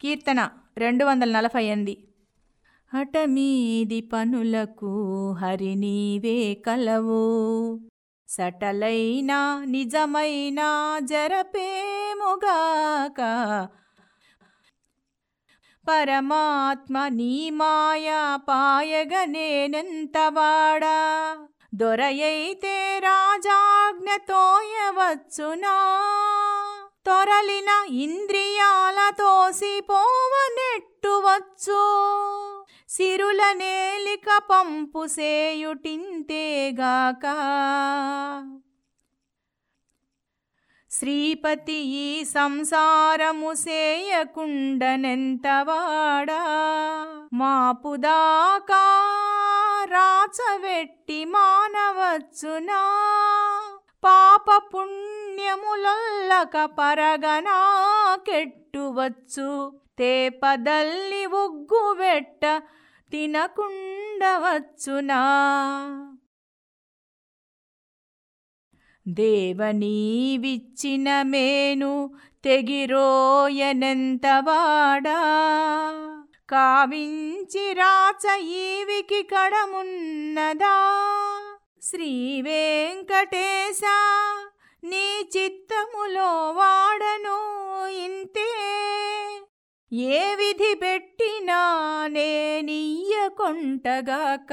కీర్తన రెండు వందల నలభై ఎనిమిది. హఠమీది పనులకు హరి నీవే కలవు. సటలైన నిజమైన జరపేముగాక పరమాత్మ నీ మాయా పాయగనేనెంతవాడా దొరయైతే రాజాజ్ఞతోయవచ్చునా తొరలిన ఇంద్రి తోసిపోవనెట్టువచ్చు సిరుల నేలిక పంపు సేయుటింతేగాక. శ్రీపతి ఈ సంసారము సేయకుండనెంతవాడా? మాపుదాకా రాచవెట్టి మానవచ్చునా? పాప పుణ్యములొల్లక పరగనా కెట్టువచ్చు తేపదల్లి ఉగ్గుబెట్ట తినకుండవచ్చునా? దేవనీవిచ్చిన మేను తెగిరోయనెంతవాడా కావించి రాచ ఈవికి కడమున్నదా? శ్రీ వెంకటేశ నీ చిత్తములోవా ఏ విధి పెట్టినా నేనియ్య కొంటగాక